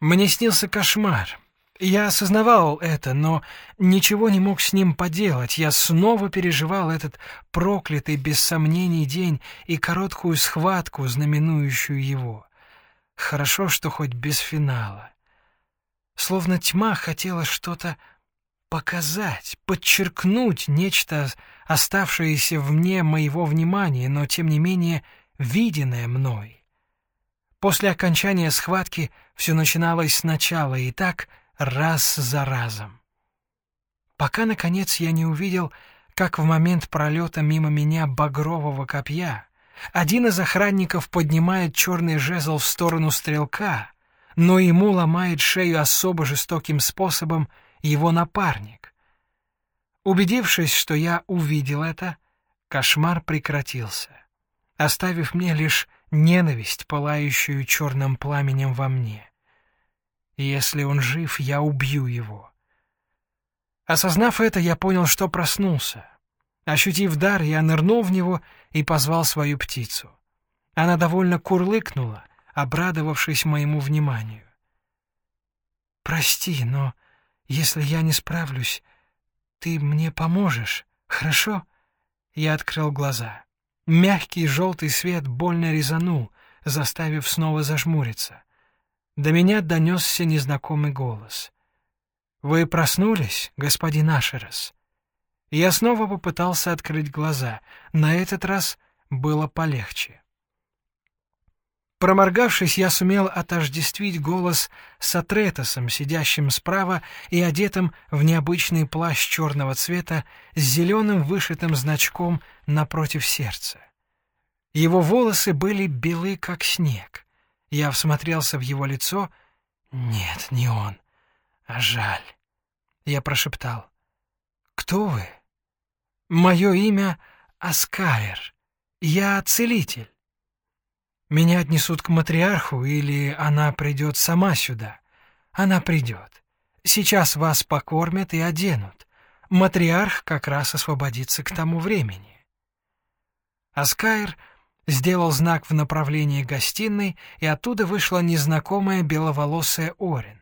Мне снился кошмар. Я осознавал это, но ничего не мог с ним поделать. Я снова переживал этот проклятый, без сомнений, день и короткую схватку, знаменующую его. Хорошо, что хоть без финала. Словно тьма хотела что-то показать, подчеркнуть нечто, оставшееся вне моего внимания, но тем не менее виденное мной. После окончания схватки все начиналось сначала и так раз за разом. Пока, наконец, я не увидел, как в момент пролета мимо меня багрового копья один из охранников поднимает черный жезл в сторону стрелка, но ему ломает шею особо жестоким способом его напарник. Убедившись, что я увидел это, кошмар прекратился, оставив мне лишь ненависть, пылающую черным пламенем во мне. Если он жив, я убью его. Осознав это, я понял, что проснулся. Ощутив дар, я нырнул в него и позвал свою птицу. Она довольно курлыкнула, обрадовавшись моему вниманию. «Прости, но если я не справлюсь, ты мне поможешь, хорошо?» Я открыл глаза. Мягкий желтый свет больно резанул, заставив снова зажмуриться. До меня донесся незнакомый голос. «Вы проснулись, господин Ашерес?» Я снова попытался открыть глаза. На этот раз было полегче. Проморгавшись, я сумел отождествить голос с Атретосом, сидящим справа и одетым в необычный плащ черного цвета с зеленым вышитым значком напротив сердца. Его волосы были белы, как снег. Я всмотрелся в его лицо. Нет, не он. А жаль. Я прошептал. «Кто вы?» «Мое имя Аскаер. Я целитель». Меня отнесут к матриарху, или она придет сама сюда? Она придет. Сейчас вас покормят и оденут. Матриарх как раз освободится к тому времени. Аскайр сделал знак в направлении гостиной, и оттуда вышла незнакомая беловолосая Орин.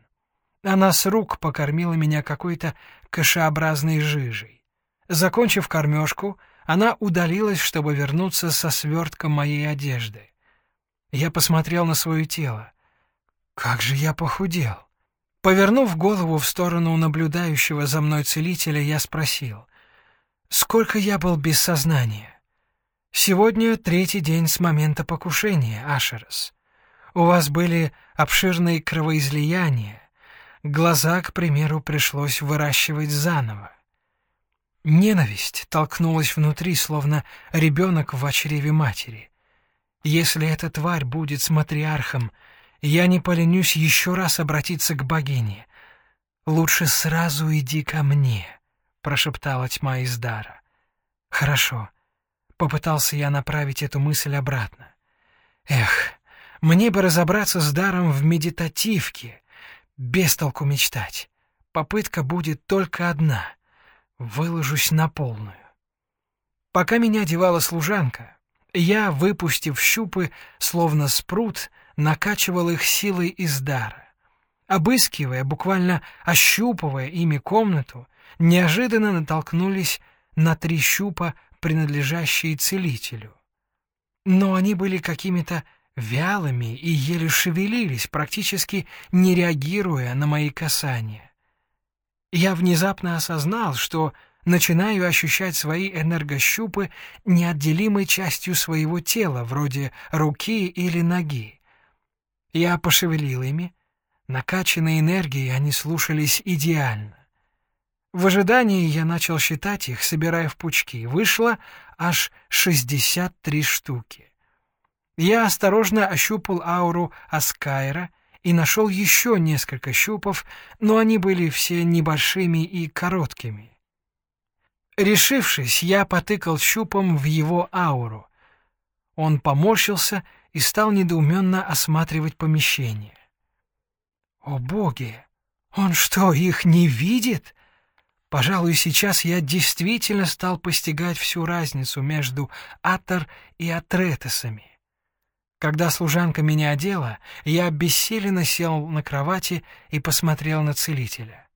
Она с рук покормила меня какой-то кашеобразной жижей. Закончив кормежку, она удалилась, чтобы вернуться со свертком моей одежды. Я посмотрел на свое тело. Как же я похудел. Повернув голову в сторону наблюдающего за мной целителя, я спросил, сколько я был без сознания. Сегодня третий день с момента покушения, Ашерос. У вас были обширные кровоизлияния. Глаза, к примеру, пришлось выращивать заново. Ненависть толкнулась внутри, словно ребенок в очреве матери. Если эта тварь будет с матриархом, я не поленюсь еще раз обратиться к богине. Лучше сразу иди ко мне, прошептала тьма из дара. Хорошо. Попытался я направить эту мысль обратно. Эх, мне бы разобраться с даром в медитативке. Без толку мечтать. Попытка будет только одна. Выложусь на полную. Пока меня одевала служанка, я, выпустив щупы, словно спрут, накачивал их силой из дара. Обыскивая, буквально ощупывая ими комнату, неожиданно натолкнулись на три щупа, принадлежащие целителю. Но они были какими-то вялыми и еле шевелились, практически не реагируя на мои касания. Я внезапно осознал, что начинаю ощущать свои энергощупы неотделимой частью своего тела, вроде руки или ноги. Я пошевелил ими. Накачанные энергией они слушались идеально. В ожидании я начал считать их, собирая в пучки. Вышло аж 63 штуки. Я осторожно ощупал ауру Аскайра и нашел еще несколько щупов, но они были все небольшими и короткими. Решившись, я потыкал щупом в его ауру. Он поморщился и стал недоуменно осматривать помещение. «О боги! Он что, их не видит?» Пожалуй, сейчас я действительно стал постигать всю разницу между Атор и Атретесами. Когда служанка меня одела, я обессиленно сел на кровати и посмотрел на целителя.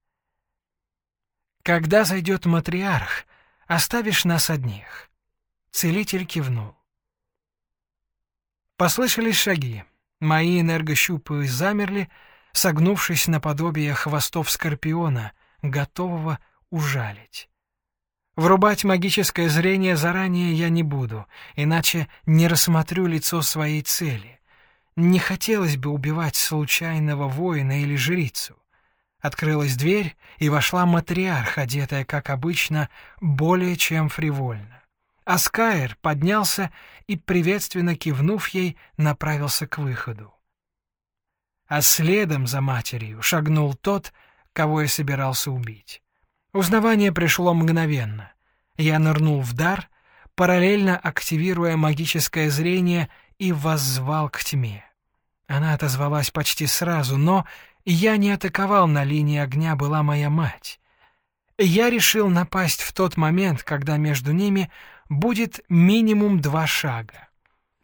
«Когда зайдет матриарх, оставишь нас одних». Целитель кивнул. Послышались шаги. Мои энергощупы замерли, согнувшись наподобие хвостов скорпиона, готового ужалить. Врубать магическое зрение заранее я не буду, иначе не рассмотрю лицо своей цели. Не хотелось бы убивать случайного воина или жрицу. Открылась дверь, и вошла матриарх, одетая, как обычно, более чем фривольно. Аскайр поднялся и, приветственно кивнув ей, направился к выходу. А следом за матерью шагнул тот, кого я собирался убить. Узнавание пришло мгновенно. Я нырнул в дар, параллельно активируя магическое зрение и воззвал к тьме. Она отозвалась почти сразу, но я не атаковал на линии огня, была моя мать. Я решил напасть в тот момент, когда между ними будет минимум два шага.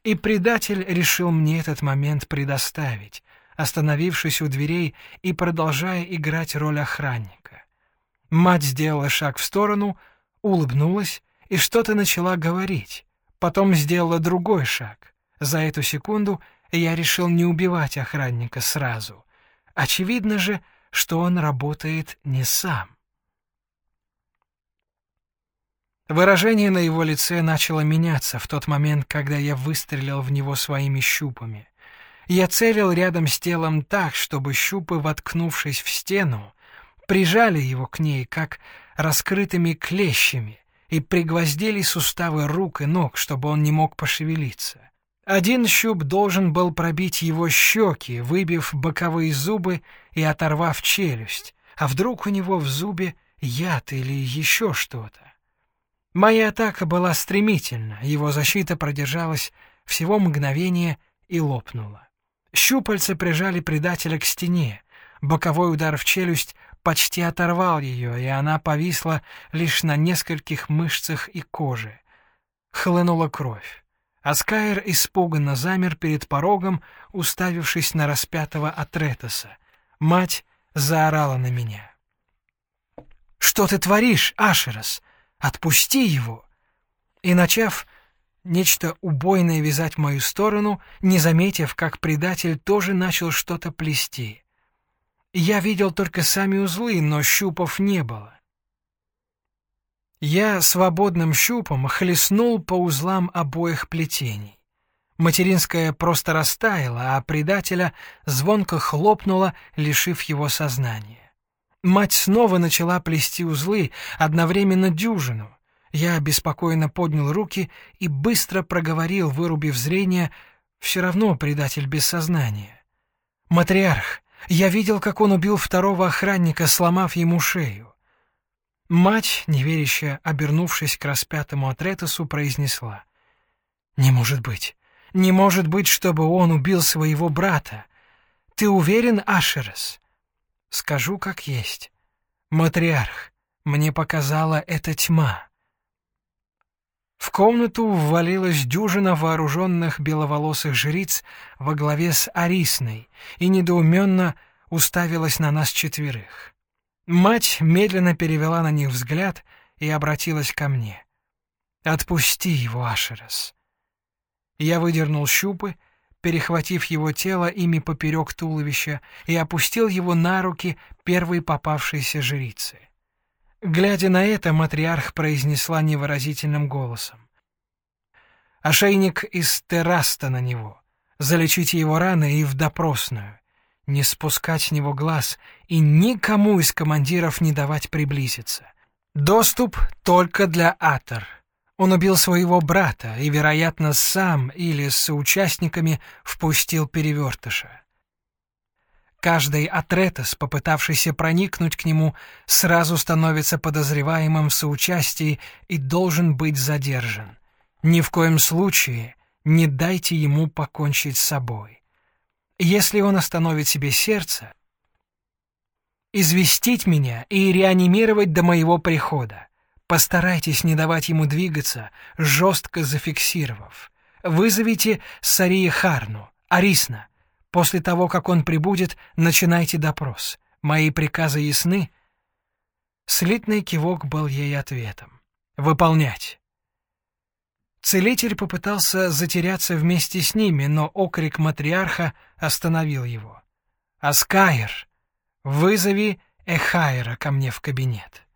И предатель решил мне этот момент предоставить, остановившись у дверей и продолжая играть роль охранника. Мать сделала шаг в сторону, улыбнулась и что-то начала говорить. Потом сделала другой шаг. За эту секунду я решил не убивать охранника сразу. Очевидно же, что он работает не сам. Выражение на его лице начало меняться в тот момент, когда я выстрелил в него своими щупами. Я целил рядом с телом так, чтобы щупы, воткнувшись в стену, прижали его к ней, как раскрытыми клещами, и пригвоздили суставы рук и ног, чтобы он не мог пошевелиться. Один щуп должен был пробить его щеки, выбив боковые зубы и оторвав челюсть, а вдруг у него в зубе яд или еще что-то. Моя атака была стремительна, его защита продержалась всего мгновение и лопнула. Щупальца прижали предателя к стене, боковой удар в челюсть почти оторвал ее, и она повисла лишь на нескольких мышцах и коже. Хлынула кровь. Аскайр испуганно замер перед порогом, уставившись на распятого Атретоса. Мать заорала на меня. «Что ты творишь, Ашерос? Отпусти его!» И, начав нечто убойное вязать в мою сторону, не заметив, как предатель тоже начал что-то плести. Я видел только сами узлы, но щупов не было. Я свободным щупом хлестнул по узлам обоих плетений. Материнская просто растаяла, а предателя звонко хлопнула, лишив его сознания. Мать снова начала плести узлы, одновременно дюжину. Я беспокойно поднял руки и быстро проговорил, вырубив зрение, все равно предатель без сознания. «Матриарх, я видел, как он убил второго охранника, сломав ему шею. Мать, неверящая, обернувшись к распятому Атретосу, произнесла. «Не может быть! Не может быть, чтобы он убил своего брата! Ты уверен, Ашерес?» «Скажу, как есть. Матриарх, мне показала эта тьма». В комнату ввалилась дюжина вооруженных беловолосых жриц во главе с Арисной и недоуменно уставилась на нас четверых. Мать медленно перевела на них взгляд и обратилась ко мне. «Отпусти его, Ашерес». Я выдернул щупы, перехватив его тело ими поперек туловища, и опустил его на руки первой попавшейся жрицы. Глядя на это, матриарх произнесла невыразительным голосом. «Ошейник из терраста на него. Залечите его раны и в допросную. Не спускать с него глаз и никому из командиров не давать приблизиться. Доступ только для Атор. Он убил своего брата и, вероятно, сам или с соучастниками впустил перевертыша. Каждый Атретос, попытавшийся проникнуть к нему, сразу становится подозреваемым в соучастии и должен быть задержан. Ни в коем случае не дайте ему покончить с собой. Если он остановит себе сердце, известить меня и реанимировать до моего прихода. Постарайтесь не давать ему двигаться, жестко зафиксировав. вызовите Сария Харну, Арисна. После того, как он прибудет, начинайте допрос. Мои приказы ясны?» Слитный кивок был ей ответом. «Выполнять». Целитель попытался затеряться вместе с ними, но окрик матриарха остановил его. «Аскайр, вызови Эхайра ко мне в кабинет».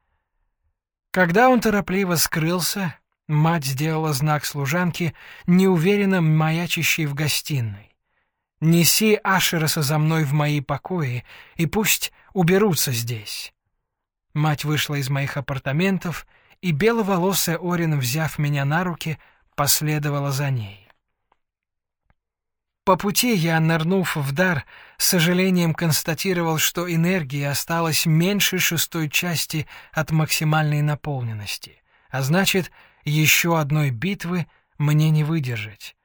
Когда он торопливо скрылся, мать сделала знак служанке, неуверенно маячащей в гостиной. «Неси Ашераса за мной в мои покои, и пусть уберутся здесь». Мать вышла из моих апартаментов, и беловолосая Орин, взяв меня на руки, последовала за ней. По пути я, нырнув в дар, с сожалением констатировал, что энергии осталось меньше шестой части от максимальной наполненности, а значит, еще одной битвы мне не выдержать.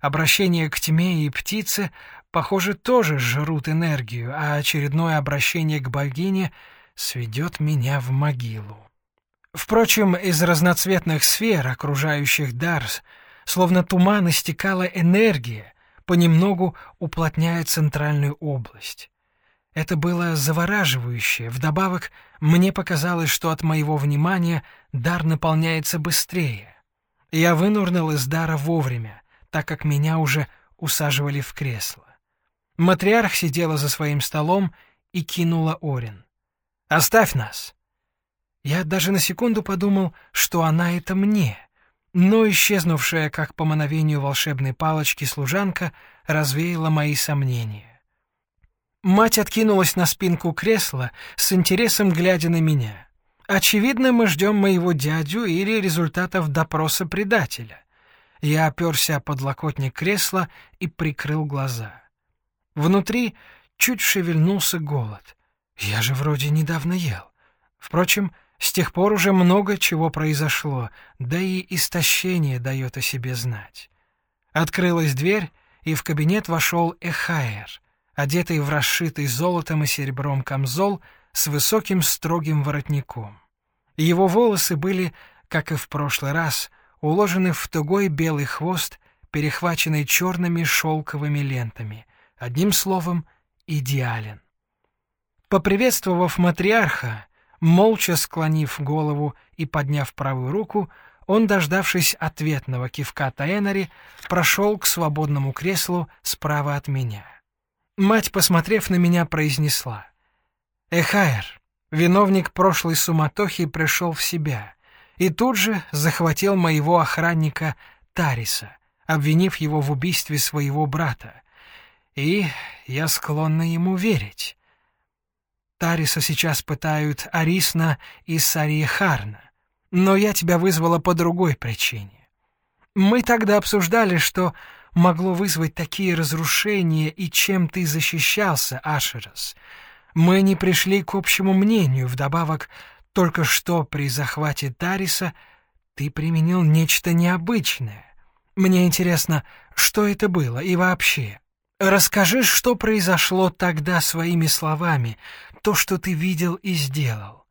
Обращение к тьме и птице, похоже, тоже жрут энергию, а очередное обращение к богине сведет меня в могилу. Впрочем, из разноцветных сфер, окружающих Дарс, словно туман истекала энергия, понемногу уплотняя центральную область. Это было завораживающе. Вдобавок, мне показалось, что от моего внимания дар наполняется быстрее. Я вынурнул из дара вовремя, так как меня уже усаживали в кресло. Матриарх сидела за своим столом и кинула Орин. «Оставь нас!» Я даже на секунду подумал, что она это мне, но исчезнувшая, как по мановению волшебной палочки, служанка развеяла мои сомнения. Мать откинулась на спинку кресла, с интересом глядя на меня. Очевидно, мы ждем моего дядю или результатов допроса предателя. Я оперся под локотник кресла и прикрыл глаза. Внутри чуть шевельнулся голод. Я же вроде недавно ел. Впрочем, с тех пор уже много чего произошло, да и истощение дает о себе знать. Открылась дверь, и в кабинет вошел Эхайер, одетый в расшитый золотом и серебром камзол с высоким строгим воротником. Его волосы были, как и в прошлый раз, уложены в тугой белый хвост, перехваченный черными шелковыми лентами. Одним словом, идеален. Поприветствовав матриарха, Молча склонив голову и подняв правую руку, он, дождавшись ответного кивка Таэнари, прошел к свободному креслу справа от меня. Мать, посмотрев на меня, произнесла. «Эхайр, виновник прошлой суматохи, пришел в себя и тут же захватил моего охранника Тариса, обвинив его в убийстве своего брата. И я склонна ему верить. Тариса сейчас пытают Арисна и Сариехарна, но я тебя вызвала по другой причине. Мы тогда обсуждали, что могло вызвать такие разрушения и чем ты защищался, Ашерас. Мы не пришли к общему мнению, вдобавок, только что при захвате Тариса ты применил нечто необычное. Мне интересно, что это было и вообще. Расскажи, что произошло тогда своими словами, то, что ты видел и сделал.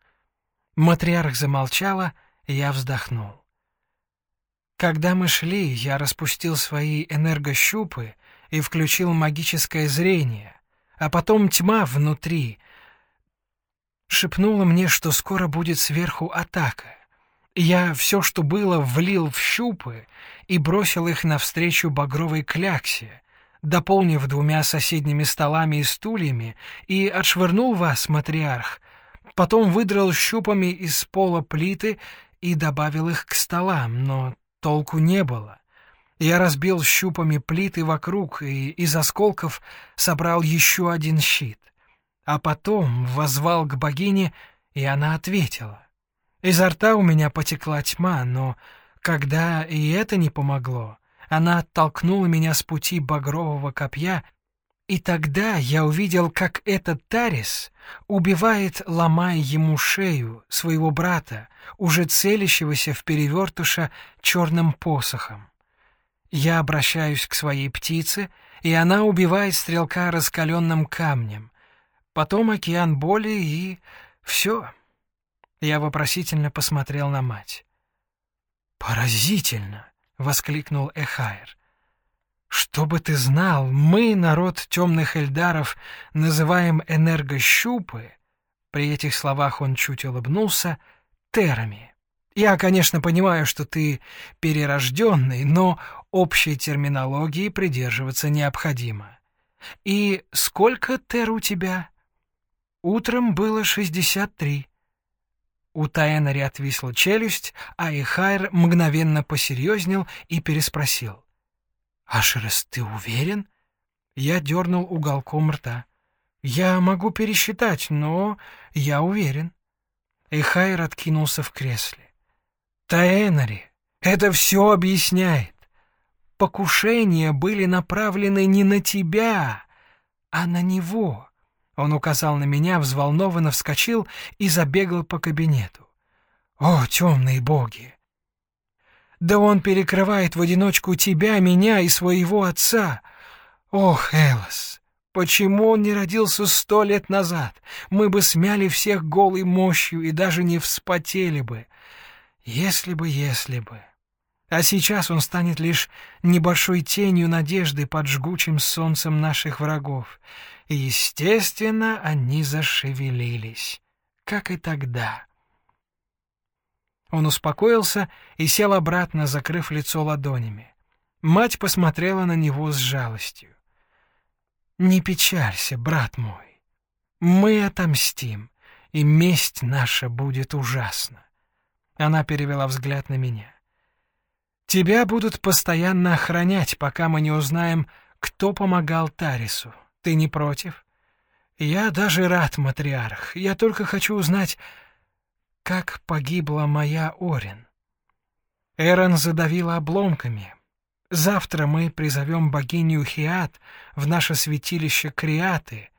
Матриарх замолчала, я вздохнул. Когда мы шли, я распустил свои энергощупы и включил магическое зрение, а потом тьма внутри шепнула мне, что скоро будет сверху атака. Я все, что было, влил в щупы и бросил их навстречу багровой кляксе, дополнив двумя соседними столами и стульями, и отшвырнул вас, матриарх. Потом выдрал щупами из пола плиты и добавил их к столам, но толку не было. Я разбил щупами плиты вокруг и из осколков собрал еще один щит. А потом возвал к богине, и она ответила. Изо рта у меня потекла тьма, но когда и это не помогло, она оттолкнула меня с пути багрового копья, и тогда я увидел, как этот Тарис убивает, ломая ему шею, своего брата, уже целящегося в перевертыша черным посохом. Я обращаюсь к своей птице, и она убивает стрелка раскаленным камнем. Потом океан боли и... все. Я вопросительно посмотрел на мать. «Поразительно!» — воскликнул Эхайр. Чтобы ты знал, мы, народ темных эльдаров, называем энергощупы, при этих словах он чуть улыбнулся, терами. Я, конечно, понимаю, что ты перерожденный, но общей терминологии придерживаться необходимо. И сколько тер у тебя? Утром было шестьдесят три. У Таэнари отвисла челюсть, а Ихайр мгновенно посерьезнел и переспросил. «Ашерес, ты уверен?» Я дернул уголком рта. «Я могу пересчитать, но я уверен». Эхайр откинулся в кресле. «Таэнари, это все объясняет. Покушения были направлены не на тебя, а на него». Он указал на меня, взволнованно вскочил и забегал по кабинету. «О, темные боги! Да он перекрывает в одиночку тебя, меня и своего отца. Ох, Элос, почему он не родился сто лет назад? Мы бы смяли всех голой мощью и даже не вспотели бы. Если бы, если бы. А сейчас он станет лишь небольшой тенью надежды под жгучим солнцем наших врагов. И, естественно, они зашевелились, как и тогда. Он успокоился и сел обратно, закрыв лицо ладонями. Мать посмотрела на него с жалостью. «Не печалься, брат мой. Мы отомстим, и месть наша будет ужасна». Она перевела взгляд на меня. «Тебя будут постоянно охранять, пока мы не узнаем, кто помогал Тарису. Ты не против?» «Я даже рад, матриарх. Я только хочу узнать, как погибла моя Орин. Эрон задавила обломками. Завтра мы призовем богиню Хиат в наше святилище Криаты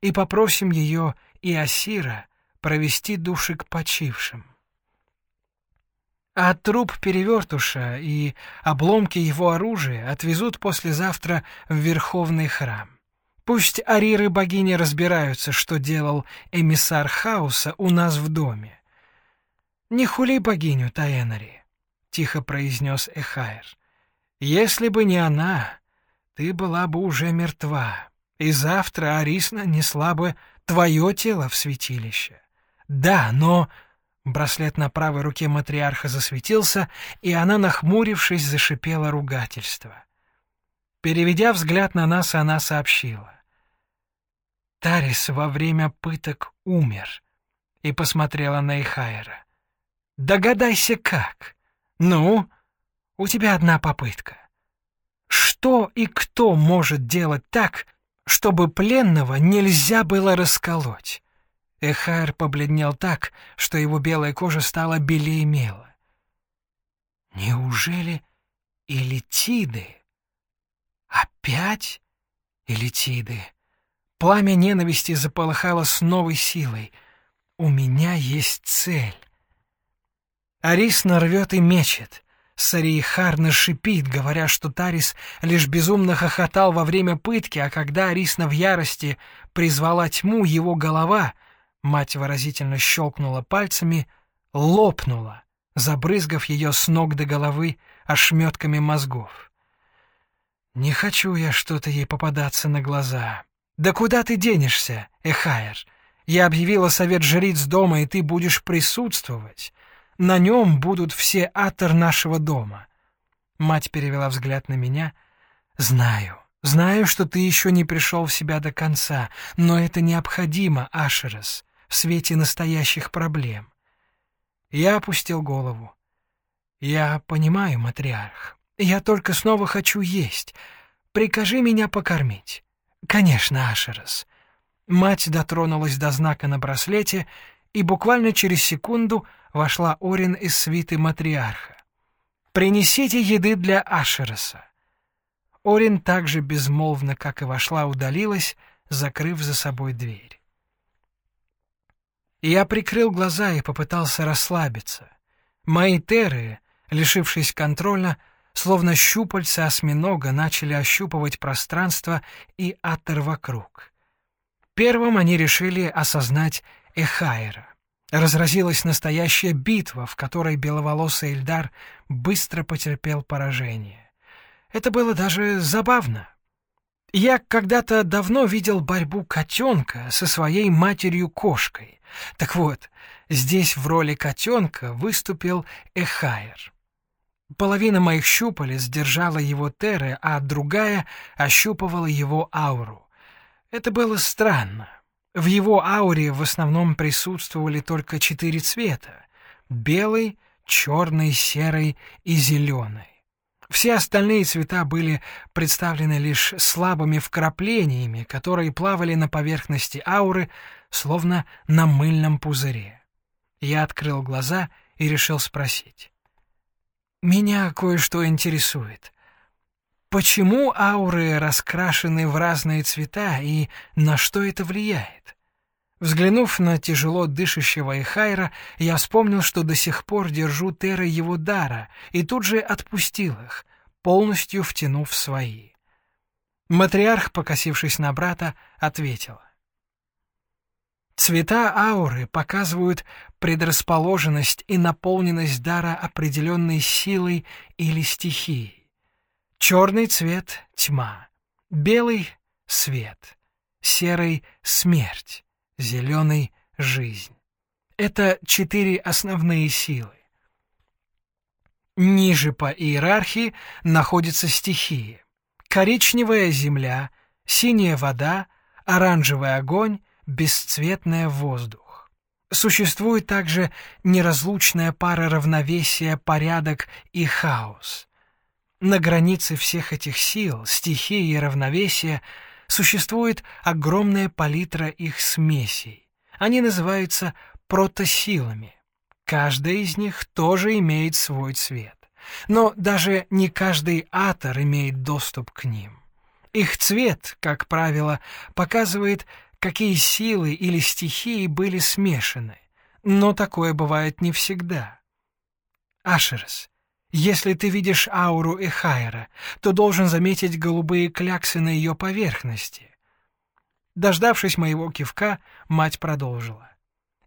и попросим ее и Асира провести души к почившим. А труп перевертуша и обломки его оружия отвезут послезавтра в Верховный храм. Пусть ариры богини разбираются, что делал эмиссар хаоса у нас в доме. «Не хули богиню, Таэнари», — тихо произнес Эхайр. «Если бы не она, ты была бы уже мертва, и завтра Арисна несла бы твое тело в святилище. Да, но...» Браслет на правой руке матриарха засветился, и она, нахмурившись, зашипела ругательство. Переведя взгляд на нас, она сообщила. Тарис во время пыток умер и посмотрела на Ихайра. Догадайся как. Ну, у тебя одна попытка. Что и кто может делать так, чтобы пленного нельзя было расколоть? Эхайр побледнел так, что его белая кожа стала белее мела. Неужели элитиды? Опять элитиды? Пламя ненависти заполыхало с новой силой. У меня есть цель. Арисна рвет и мечет. Сариихарна шипит, говоря, что Тарис лишь безумно хохотал во время пытки, а когда Арисна в ярости призвала тьму, его голова, мать выразительно щелкнула пальцами, лопнула, забрызгав ее с ног до головы ошметками мозгов. Не хочу я что-то ей попадаться на глаза. Да куда ты денешься, Эхайр? Я объявила совет жриц дома, и ты будешь присутствовать. На нем будут все атор нашего дома. Мать перевела взгляд на меня. Знаю, знаю, что ты еще не пришел в себя до конца, но это необходимо, Ашерес, в свете настоящих проблем. Я опустил голову. Я понимаю, матриарх. Я только снова хочу есть. Прикажи меня покормить. Конечно, Ашерес. Мать дотронулась до знака на браслете, и буквально через секунду — вошла Орин из свиты матриарха. «Принесите еды для Ашереса». Орин так же безмолвно, как и вошла, удалилась, закрыв за собой дверь. Я прикрыл глаза и попытался расслабиться. Мои теры, лишившись контроля, словно щупальца осьминога, начали ощупывать пространство и атер вокруг. Первым они решили осознать Эхайра. Разразилась настоящая битва, в которой беловолосый Эльдар быстро потерпел поражение. Это было даже забавно. Я когда-то давно видел борьбу котенка со своей матерью-кошкой. Так вот, здесь в роли котенка выступил Эхайр. Половина моих щупалец держала его теры, а другая ощупывала его ауру. Это было странно. В его ауре в основном присутствовали только четыре цвета — белый, черный, серый и зеленый. Все остальные цвета были представлены лишь слабыми вкраплениями, которые плавали на поверхности ауры, словно на мыльном пузыре. Я открыл глаза и решил спросить. «Меня кое-что интересует. Почему ауры раскрашены в разные цвета и на что это влияет?» Взглянув на тяжело дышащего Эхайра, я вспомнил, что до сих пор держу теры его дара, и тут же отпустил их, полностью втянув свои. Матриарх, покосившись на брата, ответила. Цвета ауры показывают предрасположенность и наполненность дара определенной силой или стихией. Черный цвет — тьма, белый — свет, серый — смерть, зеленый — жизнь. Это четыре основные силы. Ниже по иерархии находятся стихии. Коричневая земля, синяя вода, оранжевый огонь, бесцветный воздух. Существует также неразлучная пара равновесия, порядок и хаос. На границе всех этих сил, стихий и равновесия существует огромная палитра их смесей. Они называются протосилами. Каждая из них тоже имеет свой цвет. Но даже не каждый атор имеет доступ к ним. Их цвет, как правило, показывает, какие силы или стихии были смешаны. Но такое бывает не всегда. Ашерс, если ты видишь ауру Эхайра, то должен заметить голубые кляксы на ее поверхности. Дождавшись моего кивка, мать продолжила.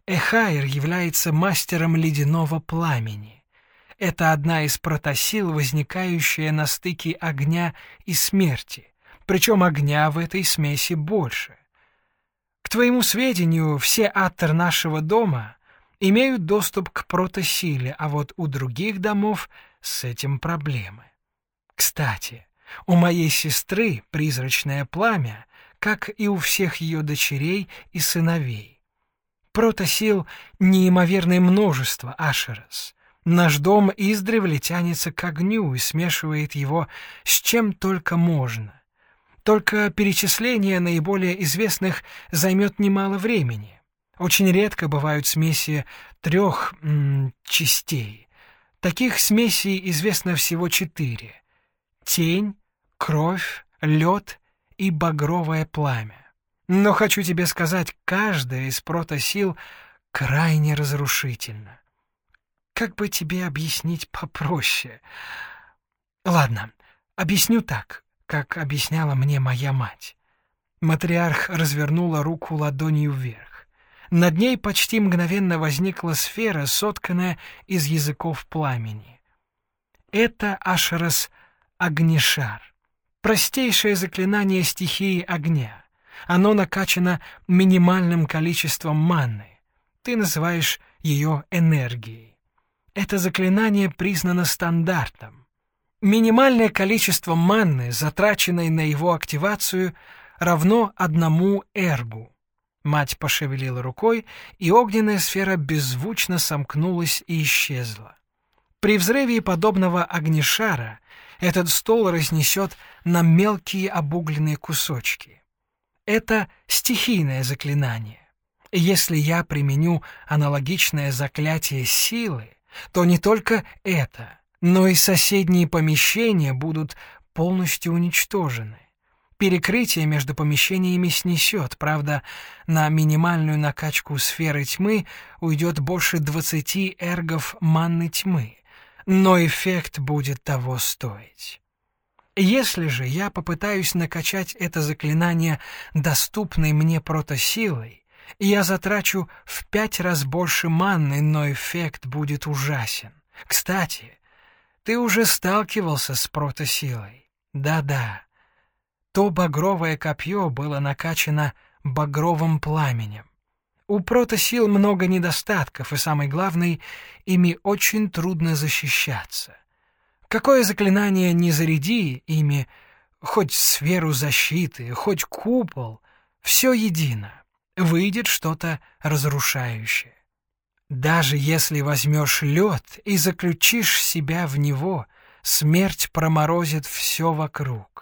Эхайр является мастером ледяного пламени. Это одна из протосил, возникающая на стыке огня и смерти, причем огня в этой смеси больше. К твоему сведению, все аттер нашего дома имеют доступ к протосиле, а вот у других домов с этим проблемы. Кстати, у моей сестры призрачное пламя, как и у всех ее дочерей и сыновей. Протосил неимоверное множество, Ашерас. Наш дом издревле тянется к огню и смешивает его с чем только можно. Только перечисление наиболее известных займет немало времени. Очень редко бывают смеси трех м, частей. Таких смесей известно всего четыре. Тень, кровь, лед и багровое пламя. Но хочу тебе сказать, каждая из протосил крайне разрушительна. Как бы тебе объяснить попроще? Ладно, объясню так, как объясняла мне моя мать. Матриарх развернула руку ладонью вверх. Над ней почти мгновенно возникла сфера, сотканная из языков пламени. Это Ашерас Огнешар, простейшее заклинание стихии огня — оно накачано минимальным количеством манны. Ты называешь ее энергией. Это заклинание признано стандартом. Минимальное количество манны, затраченной на его активацию, равно одному эргу. Мать пошевелила рукой, и огненная сфера беззвучно сомкнулась и исчезла. При взрыве подобного огнешара этот стол разнесет на мелкие обугленные кусочки. Это стихийное заклинание. Если я применю аналогичное заклятие силы, то не только это, но и соседние помещения будут полностью уничтожены. Перекрытие между помещениями снесет, правда, на минимальную накачку сферы тьмы уйдет больше 20 эргов манны тьмы, но эффект будет того стоить. Если же я попытаюсь накачать это заклинание доступной мне протосилой, я затрачу в пять раз больше манны, но эффект будет ужасен. Кстати, ты уже сталкивался с протосилой. Да-да, то багровое копье было накачано багровым пламенем. У протосил много недостатков, и самый главный, ими очень трудно защищаться. Какое заклинание не заряди ими, хоть сферу защиты, хоть купол, все едино, выйдет что-то разрушающее. Даже если возьмешь лед и заключишь себя в него, смерть проморозит все вокруг.